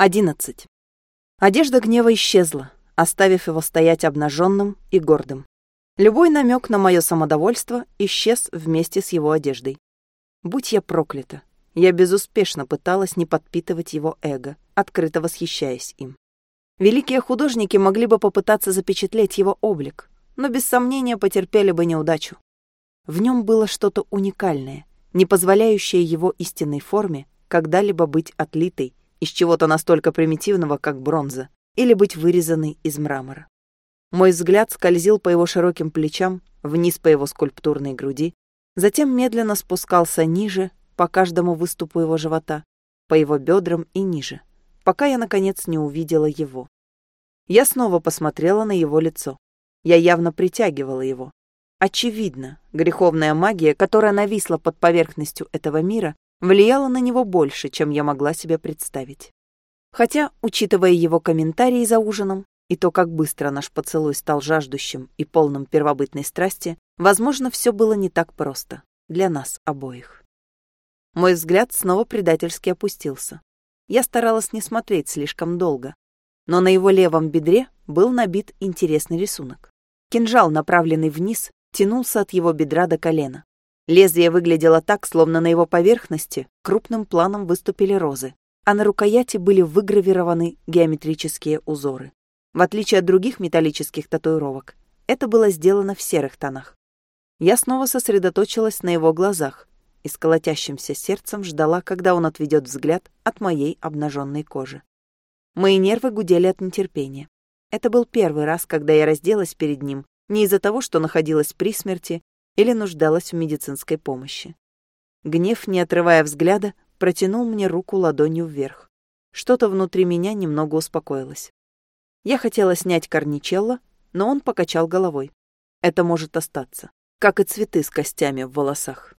11. Одежда гнева исчезла, оставив его стоять обнаженным и гордым. Любой намек на мое самодовольство исчез вместе с его одеждой. Будь я проклята, я безуспешно пыталась не подпитывать его эго, открыто восхищаясь им. Великие художники могли бы попытаться запечатлеть его облик, но без сомнения потерпели бы неудачу. В нем было что-то уникальное, не позволяющее его истинной форме когда-либо быть отлитой из чего-то настолько примитивного, как бронза, или быть вырезанной из мрамора. Мой взгляд скользил по его широким плечам, вниз по его скульптурной груди, затем медленно спускался ниже, по каждому выступу его живота, по его бедрам и ниже, пока я, наконец, не увидела его. Я снова посмотрела на его лицо. Я явно притягивала его. Очевидно, греховная магия, которая нависла под поверхностью этого мира, влияла на него больше, чем я могла себе представить. Хотя, учитывая его комментарии за ужином и то, как быстро наш поцелуй стал жаждущим и полным первобытной страсти, возможно, все было не так просто для нас обоих. Мой взгляд снова предательски опустился. Я старалась не смотреть слишком долго, но на его левом бедре был набит интересный рисунок. Кинжал, направленный вниз, тянулся от его бедра до колена. Лезвие выглядело так, словно на его поверхности крупным планом выступили розы, а на рукояти были выгравированы геометрические узоры. В отличие от других металлических татуировок, это было сделано в серых тонах. Я снова сосредоточилась на его глазах и с колотящимся сердцем ждала, когда он отведет взгляд от моей обнаженной кожи. Мои нервы гудели от нетерпения. Это был первый раз, когда я разделась перед ним не из-за того, что находилась при смерти или нуждалась в медицинской помощи. Гнев, не отрывая взгляда, протянул мне руку ладонью вверх. Что-то внутри меня немного успокоилось. Я хотела снять корничелло, но он покачал головой. Это может остаться, как и цветы с костями в волосах.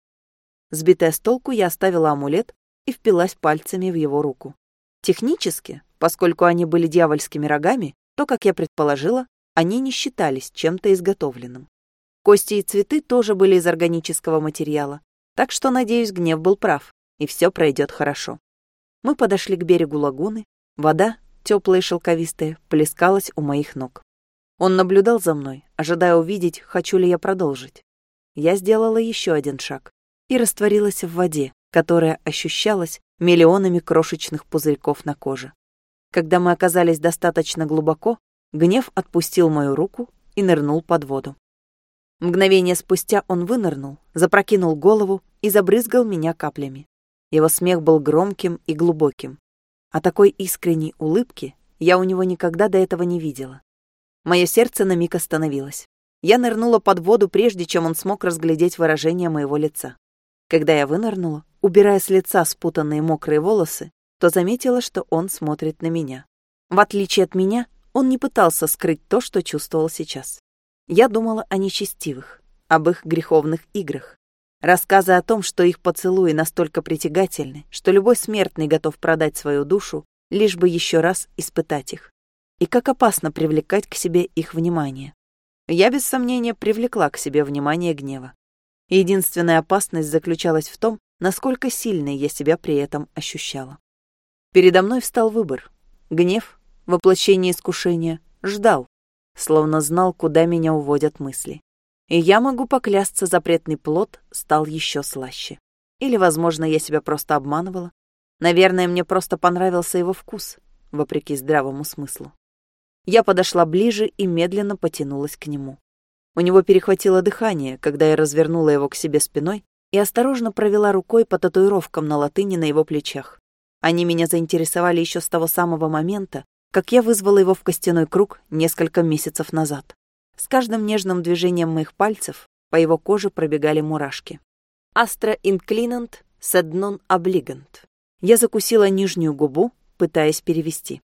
Сбитая с толку, я оставила амулет и впилась пальцами в его руку. Технически, поскольку они были дьявольскими рогами, то, как я предположила, они не считались чем-то изготовленным. Кости и цветы тоже были из органического материала, так что, надеюсь, гнев был прав, и все пройдет хорошо. Мы подошли к берегу лагуны, вода, теплая и шелковистая, плескалась у моих ног. Он наблюдал за мной, ожидая увидеть, хочу ли я продолжить. Я сделала еще один шаг и растворилась в воде, которая ощущалась миллионами крошечных пузырьков на коже. Когда мы оказались достаточно глубоко, гнев отпустил мою руку и нырнул под воду. Мгновение спустя он вынырнул, запрокинул голову и забрызгал меня каплями. Его смех был громким и глубоким. А такой искренней улыбки я у него никогда до этого не видела. Мое сердце на миг остановилось. Я нырнула под воду, прежде чем он смог разглядеть выражение моего лица. Когда я вынырнула, убирая с лица спутанные мокрые волосы, то заметила, что он смотрит на меня. В отличие от меня, он не пытался скрыть то, что чувствовал сейчас. Я думала о нечестивых, об их греховных играх. Рассказы о том, что их поцелуи настолько притягательны, что любой смертный готов продать свою душу, лишь бы еще раз испытать их. И как опасно привлекать к себе их внимание. Я без сомнения привлекла к себе внимание гнева. Единственная опасность заключалась в том, насколько сильной я себя при этом ощущала. Передо мной встал выбор. Гнев, воплощение искушения, ждал, словно знал, куда меня уводят мысли. И я могу поклясться, запретный плод стал еще слаще. Или, возможно, я себя просто обманывала. Наверное, мне просто понравился его вкус, вопреки здравому смыслу. Я подошла ближе и медленно потянулась к нему. У него перехватило дыхание, когда я развернула его к себе спиной и осторожно провела рукой по татуировкам на латыни на его плечах. Они меня заинтересовали еще с того самого момента, как я вызвала его в костяной круг несколько месяцев назад. С каждым нежным движением моих пальцев по его коже пробегали мурашки. Астра инклинант non obligant. Я закусила нижнюю губу, пытаясь перевести.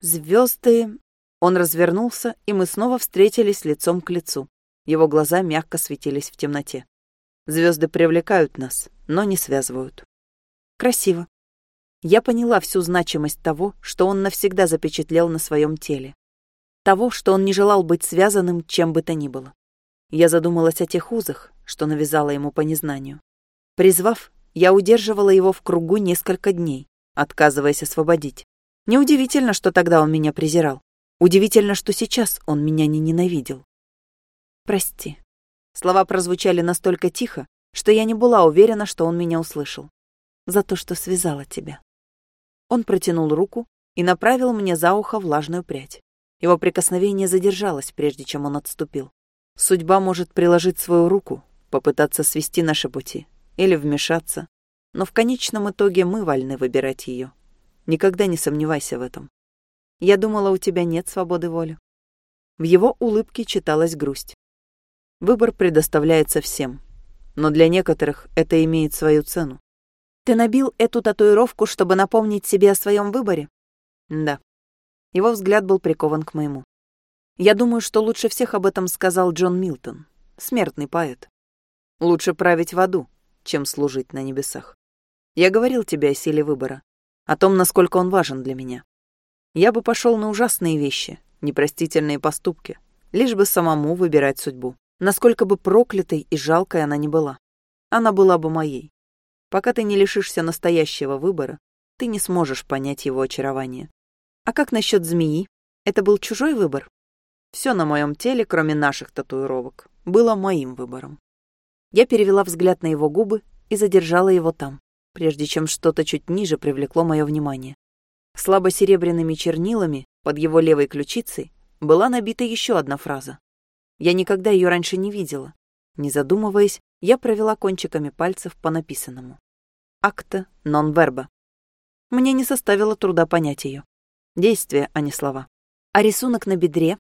Звезды. Он развернулся, и мы снова встретились лицом к лицу. Его глаза мягко светились в темноте. Звезды привлекают нас, но не связывают. Красиво. Я поняла всю значимость того, что он навсегда запечатлел на своем теле. Того, что он не желал быть связанным чем бы то ни было. Я задумалась о тех узах, что навязала ему по незнанию. Призвав, я удерживала его в кругу несколько дней, отказываясь освободить. Неудивительно, что тогда он меня презирал. Удивительно, что сейчас он меня не ненавидел. «Прости». Слова прозвучали настолько тихо, что я не была уверена, что он меня услышал. «За то, что связала тебя». Он протянул руку и направил мне за ухо влажную прядь. Его прикосновение задержалось, прежде чем он отступил. Судьба может приложить свою руку, попытаться свести наши пути или вмешаться, но в конечном итоге мы вольны выбирать ее. Никогда не сомневайся в этом. Я думала, у тебя нет свободы воли. В его улыбке читалась грусть. Выбор предоставляется всем, но для некоторых это имеет свою цену. Ты набил эту татуировку, чтобы напомнить себе о своем выборе? Да. Его взгляд был прикован к моему. Я думаю, что лучше всех об этом сказал Джон Милтон, смертный поэт. Лучше править в аду, чем служить на небесах. Я говорил тебе о силе выбора, о том, насколько он важен для меня. Я бы пошел на ужасные вещи, непростительные поступки, лишь бы самому выбирать судьбу. Насколько бы проклятой и жалкой она ни была. Она была бы моей. Пока ты не лишишься настоящего выбора, ты не сможешь понять его очарование. А как насчет змеи? Это был чужой выбор? Все на моем теле, кроме наших татуировок, было моим выбором. Я перевела взгляд на его губы и задержала его там, прежде чем что-то чуть ниже привлекло мое внимание. Слабо-серебряными чернилами под его левой ключицей была набита еще одна фраза. Я никогда ее раньше не видела. Не задумываясь, я провела кончиками пальцев по написанному. Акта нон верба. Мне не составило труда понять ее. Действие, а не слова. А рисунок на бедре?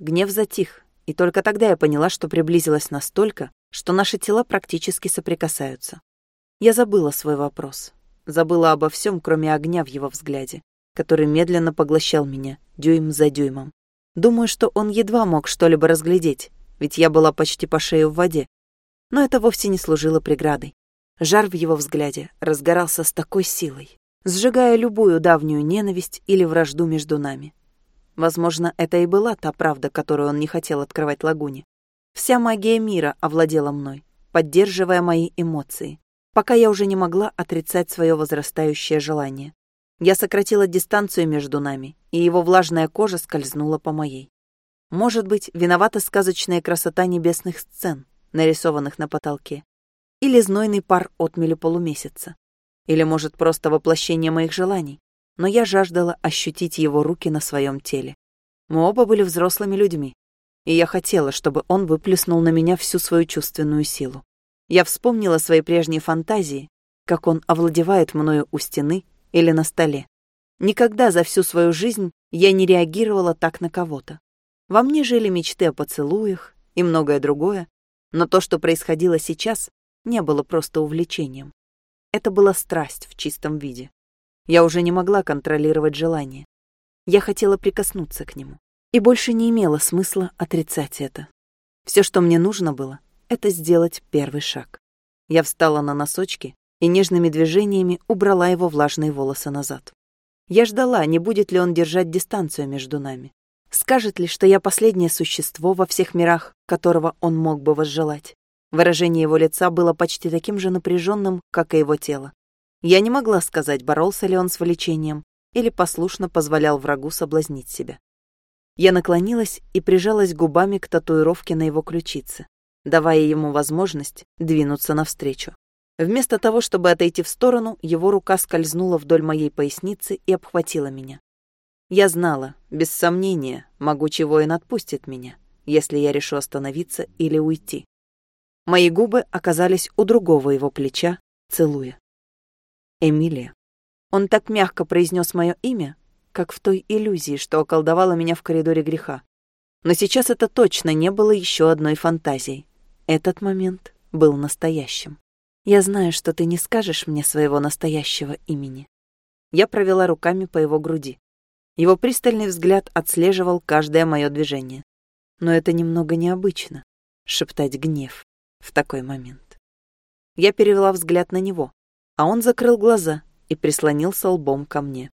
Гнев затих, и только тогда я поняла, что приблизилась настолько, что наши тела практически соприкасаются. Я забыла свой вопрос. Забыла обо всем, кроме огня в его взгляде, который медленно поглощал меня, дюйм за дюймом. Думаю, что он едва мог что-либо разглядеть, ведь я была почти по шею в воде. Но это вовсе не служило преградой. Жар в его взгляде разгорался с такой силой, сжигая любую давнюю ненависть или вражду между нами. Возможно, это и была та правда, которую он не хотел открывать Лагуне. Вся магия мира овладела мной, поддерживая мои эмоции, пока я уже не могла отрицать свое возрастающее желание. Я сократила дистанцию между нами, и его влажная кожа скользнула по моей. Может быть, виновата сказочная красота небесных сцен, нарисованных на потолке, или знойный пар отмели полумесяца, или, может, просто воплощение моих желаний, но я жаждала ощутить его руки на своем теле. Мы оба были взрослыми людьми, и я хотела, чтобы он выплеснул на меня всю свою чувственную силу. Я вспомнила свои прежние фантазии, как он овладевает мною у стены или на столе. Никогда за всю свою жизнь я не реагировала так на кого-то. Во мне жили мечты о поцелуях и многое другое, но то, что происходило сейчас, не было просто увлечением. Это была страсть в чистом виде. Я уже не могла контролировать желание. Я хотела прикоснуться к нему, и больше не имело смысла отрицать это. Все, что мне нужно было, это сделать первый шаг. Я встала на носочки и нежными движениями убрала его влажные волосы назад. Я ждала, не будет ли он держать дистанцию между нами. Скажет ли, что я последнее существо во всех мирах, которого он мог бы возжелать. Выражение его лица было почти таким же напряженным, как и его тело. Я не могла сказать, боролся ли он с влечением или послушно позволял врагу соблазнить себя. Я наклонилась и прижалась губами к татуировке на его ключице давая ему возможность двинуться навстречу. Вместо того, чтобы отойти в сторону, его рука скользнула вдоль моей поясницы и обхватила меня. Я знала, без сомнения, могучий воин отпустит меня, если я решу остановиться или уйти. Мои губы оказались у другого его плеча, целуя. Эмилия. Он так мягко произнес мое имя, как в той иллюзии, что околдовала меня в коридоре греха. Но сейчас это точно не было еще одной фантазией. Этот момент был настоящим. Я знаю, что ты не скажешь мне своего настоящего имени. Я провела руками по его груди. Его пристальный взгляд отслеживал каждое мое движение. Но это немного необычно — шептать гнев в такой момент. Я перевела взгляд на него, а он закрыл глаза и прислонился лбом ко мне.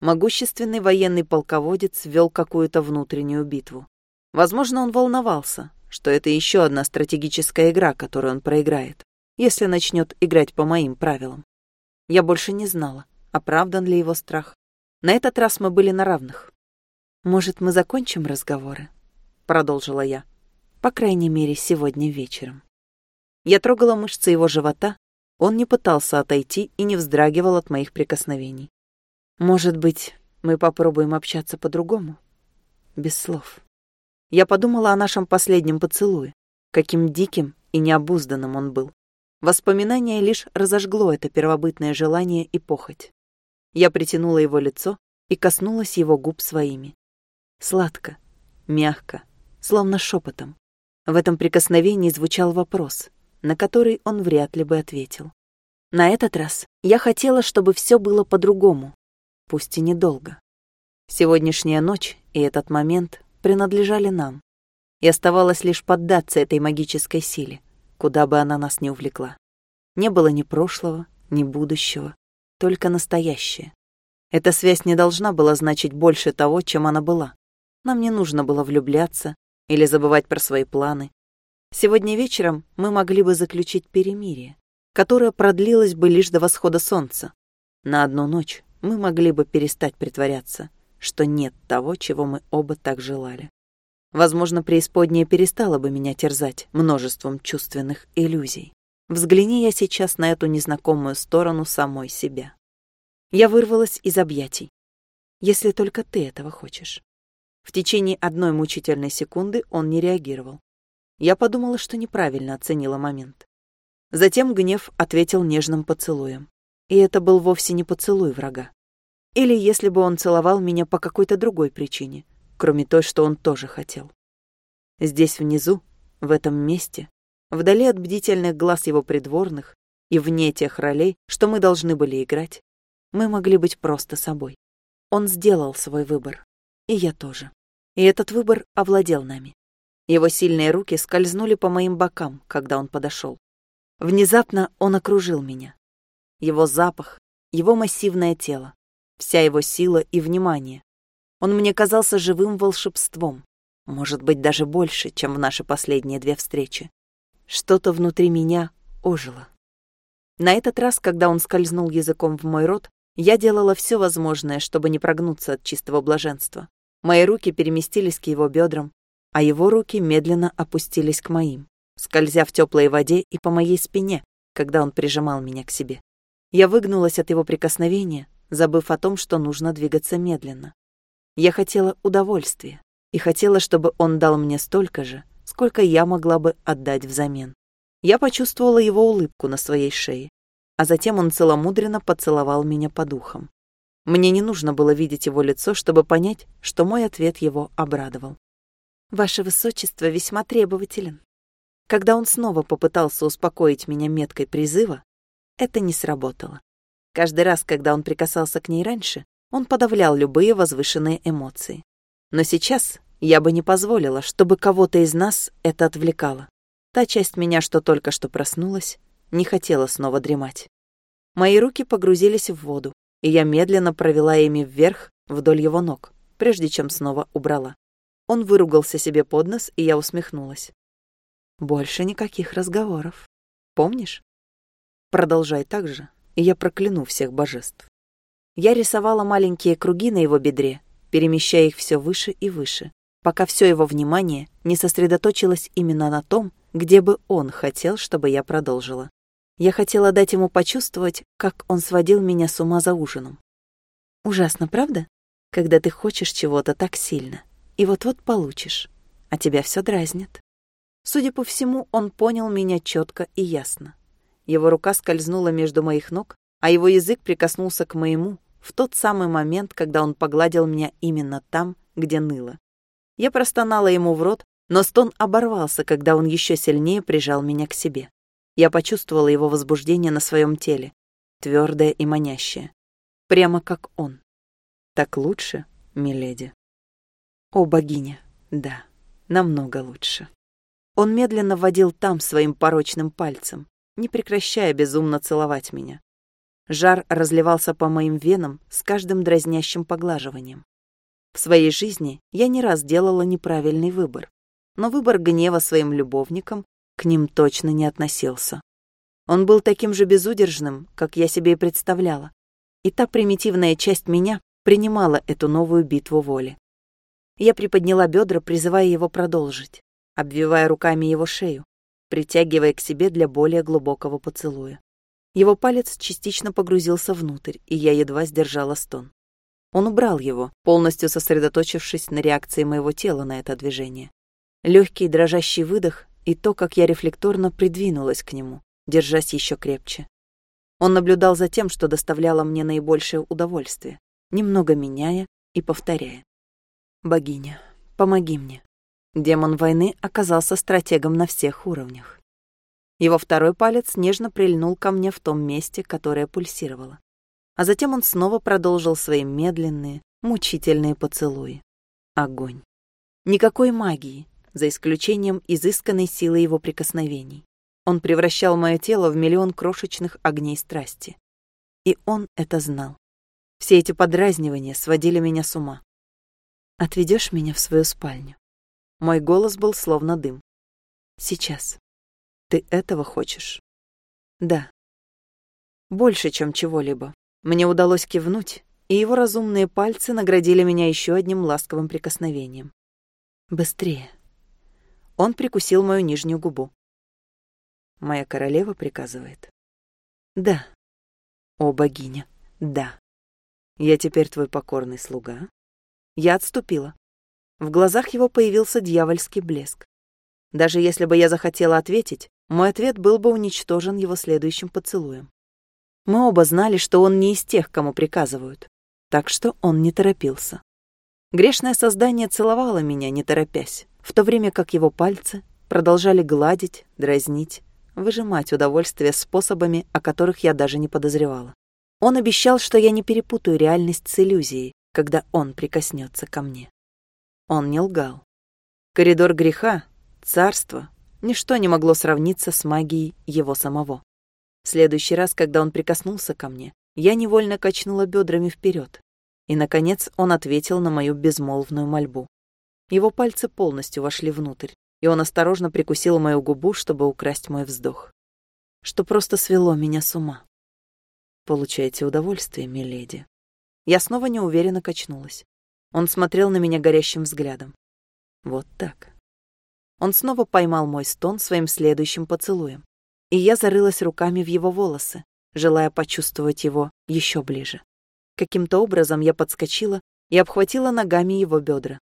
Могущественный военный полководец вел какую-то внутреннюю битву. Возможно, он волновался, что это еще одна стратегическая игра, которую он проиграет, если начнет играть по моим правилам. Я больше не знала, оправдан ли его страх, На этот раз мы были на равных. «Может, мы закончим разговоры?» — продолжила я. «По крайней мере, сегодня вечером». Я трогала мышцы его живота, он не пытался отойти и не вздрагивал от моих прикосновений. «Может быть, мы попробуем общаться по-другому?» Без слов. Я подумала о нашем последнем поцелуе, каким диким и необузданным он был. Воспоминание лишь разожгло это первобытное желание и похоть. Я притянула его лицо и коснулась его губ своими. Сладко, мягко, словно шепотом. В этом прикосновении звучал вопрос, на который он вряд ли бы ответил. На этот раз я хотела, чтобы все было по-другому, пусть и недолго. Сегодняшняя ночь и этот момент принадлежали нам, и оставалось лишь поддаться этой магической силе, куда бы она нас ни увлекла. Не было ни прошлого, ни будущего, только настоящее. Эта связь не должна была значить больше того, чем она была. Нам не нужно было влюбляться или забывать про свои планы. Сегодня вечером мы могли бы заключить перемирие, которое продлилось бы лишь до восхода солнца. На одну ночь мы могли бы перестать притворяться, что нет того, чего мы оба так желали. Возможно, преисподняя перестала бы меня терзать множеством чувственных иллюзий. Взгляни я сейчас на эту незнакомую сторону самой себя. Я вырвалась из объятий. Если только ты этого хочешь. В течение одной мучительной секунды он не реагировал. Я подумала, что неправильно оценила момент. Затем гнев ответил нежным поцелуем. И это был вовсе не поцелуй врага. Или если бы он целовал меня по какой-то другой причине, кроме той, что он тоже хотел. Здесь внизу, в этом месте, вдали от бдительных глаз его придворных и вне тех ролей, что мы должны были играть, мы могли быть просто собой. Он сделал свой выбор, и я тоже. И этот выбор овладел нами. Его сильные руки скользнули по моим бокам, когда он подошел. Внезапно он окружил меня. Его запах, его массивное тело, вся его сила и внимание, он мне казался живым волшебством, может быть, даже больше, чем в наши последние две встречи. Что-то внутри меня ожило. На этот раз, когда он скользнул языком в мой рот, я делала все возможное, чтобы не прогнуться от чистого блаженства. Мои руки переместились к его бедрам, а его руки медленно опустились к моим, скользя в теплой воде и по моей спине, когда он прижимал меня к себе. Я выгнулась от его прикосновения, забыв о том, что нужно двигаться медленно. Я хотела удовольствия и хотела, чтобы он дал мне столько же, сколько я могла бы отдать взамен. Я почувствовала его улыбку на своей шее, а затем он целомудренно поцеловал меня по духам. Мне не нужно было видеть его лицо, чтобы понять, что мой ответ его обрадовал. «Ваше Высочество весьма требователен». Когда он снова попытался успокоить меня меткой призыва, это не сработало. Каждый раз, когда он прикасался к ней раньше, он подавлял любые возвышенные эмоции. Но сейчас я бы не позволила, чтобы кого-то из нас это отвлекало. Та часть меня, что только что проснулась, не хотела снова дремать. Мои руки погрузились в воду, и я медленно провела ими вверх вдоль его ног, прежде чем снова убрала. Он выругался себе под нос, и я усмехнулась. «Больше никаких разговоров. Помнишь?» «Продолжай так же, и я прокляну всех божеств». Я рисовала маленькие круги на его бедре, перемещая их все выше и выше, пока все его внимание не сосредоточилось именно на том, где бы он хотел, чтобы я продолжила. Я хотела дать ему почувствовать, как он сводил меня с ума за ужином. Ужасно, правда? Когда ты хочешь чего-то так сильно, и вот-вот получишь, а тебя все дразнит. Судя по всему, он понял меня четко и ясно. Его рука скользнула между моих ног, а его язык прикоснулся к моему, в тот самый момент, когда он погладил меня именно там, где ныло. Я простонала ему в рот, но стон оборвался, когда он еще сильнее прижал меня к себе. Я почувствовала его возбуждение на своем теле, твердое и манящее. Прямо как он. Так лучше, миледи. О, богиня, да, намного лучше. Он медленно водил там своим порочным пальцем, не прекращая безумно целовать меня. Жар разливался по моим венам с каждым дразнящим поглаживанием. В своей жизни я не раз делала неправильный выбор, но выбор гнева своим любовникам к ним точно не относился. Он был таким же безудержным, как я себе и представляла. И та примитивная часть меня, принимала эту новую битву воли. Я приподняла бедра, призывая его продолжить, обвивая руками его шею, притягивая к себе для более глубокого поцелуя. Его палец частично погрузился внутрь, и я едва сдержала стон. Он убрал его, полностью сосредоточившись на реакции моего тела на это движение. Легкий дрожащий выдох и то, как я рефлекторно придвинулась к нему, держась еще крепче. Он наблюдал за тем, что доставляло мне наибольшее удовольствие, немного меняя и повторяя. «Богиня, помоги мне». Демон войны оказался стратегом на всех уровнях. Его второй палец нежно прильнул ко мне в том месте, которое пульсировало а затем он снова продолжил свои медленные, мучительные поцелуи. Огонь. Никакой магии, за исключением изысканной силы его прикосновений. Он превращал мое тело в миллион крошечных огней страсти. И он это знал. Все эти подразнивания сводили меня с ума. «Отведешь меня в свою спальню?» Мой голос был словно дым. «Сейчас. Ты этого хочешь?» «Да. Больше, чем чего-либо. Мне удалось кивнуть, и его разумные пальцы наградили меня еще одним ласковым прикосновением. «Быстрее!» Он прикусил мою нижнюю губу. «Моя королева приказывает?» «Да». «О, богиня, да. Я теперь твой покорный слуга?» Я отступила. В глазах его появился дьявольский блеск. Даже если бы я захотела ответить, мой ответ был бы уничтожен его следующим поцелуем. Мы оба знали, что он не из тех, кому приказывают, так что он не торопился. Грешное создание целовало меня, не торопясь, в то время как его пальцы продолжали гладить, дразнить, выжимать удовольствие способами, о которых я даже не подозревала. Он обещал, что я не перепутаю реальность с иллюзией, когда он прикоснется ко мне. Он не лгал. Коридор греха, царство, ничто не могло сравниться с магией его самого. В следующий раз, когда он прикоснулся ко мне, я невольно качнула бедрами вперед. И, наконец, он ответил на мою безмолвную мольбу. Его пальцы полностью вошли внутрь, и он осторожно прикусил мою губу, чтобы украсть мой вздох. Что просто свело меня с ума. Получаете удовольствие, миледи. Я снова неуверенно качнулась. Он смотрел на меня горящим взглядом. Вот так. Он снова поймал мой стон своим следующим поцелуем и я зарылась руками в его волосы, желая почувствовать его еще ближе. Каким-то образом я подскочила и обхватила ногами его бедра.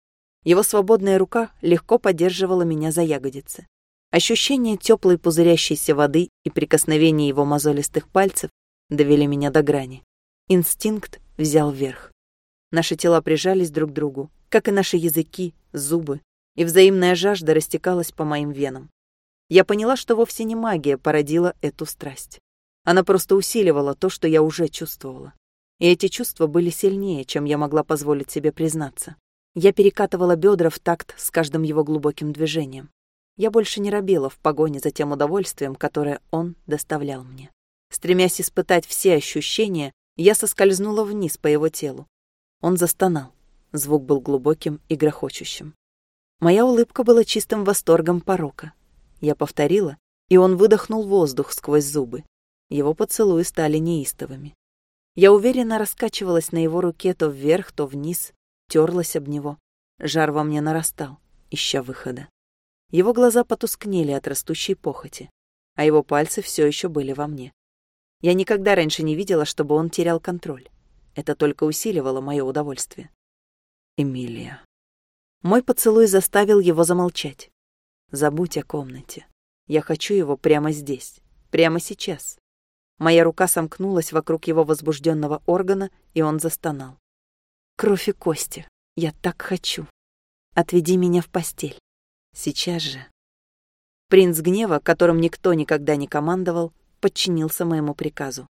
Его свободная рука легко поддерживала меня за ягодицы. Ощущение теплой пузырящейся воды и прикосновение его мозолистых пальцев довели меня до грани. Инстинкт взял верх. Наши тела прижались друг к другу, как и наши языки, зубы, и взаимная жажда растекалась по моим венам я поняла, что вовсе не магия породила эту страсть. Она просто усиливала то, что я уже чувствовала. И эти чувства были сильнее, чем я могла позволить себе признаться. Я перекатывала бедра в такт с каждым его глубоким движением. Я больше не робела в погоне за тем удовольствием, которое он доставлял мне. Стремясь испытать все ощущения, я соскользнула вниз по его телу. Он застонал. Звук был глубоким и грохочущим. Моя улыбка была чистым восторгом порока. Я повторила, и он выдохнул воздух сквозь зубы. Его поцелуи стали неистовыми. Я уверенно раскачивалась на его руке то вверх, то вниз, терлась об него. Жар во мне нарастал, ища выхода. Его глаза потускнели от растущей похоти, а его пальцы все еще были во мне. Я никогда раньше не видела, чтобы он терял контроль. Это только усиливало мое удовольствие. Эмилия. Мой поцелуй заставил его замолчать. Забудь о комнате. Я хочу его прямо здесь, прямо сейчас. Моя рука сомкнулась вокруг его возбужденного органа, и он застонал. Кровь и кости. Я так хочу. Отведи меня в постель. Сейчас же. Принц гнева, которым никто никогда не командовал, подчинился моему приказу.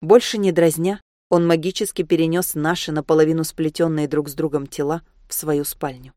Больше не дразня, он магически перенес наши наполовину сплетенные друг с другом тела в свою спальню.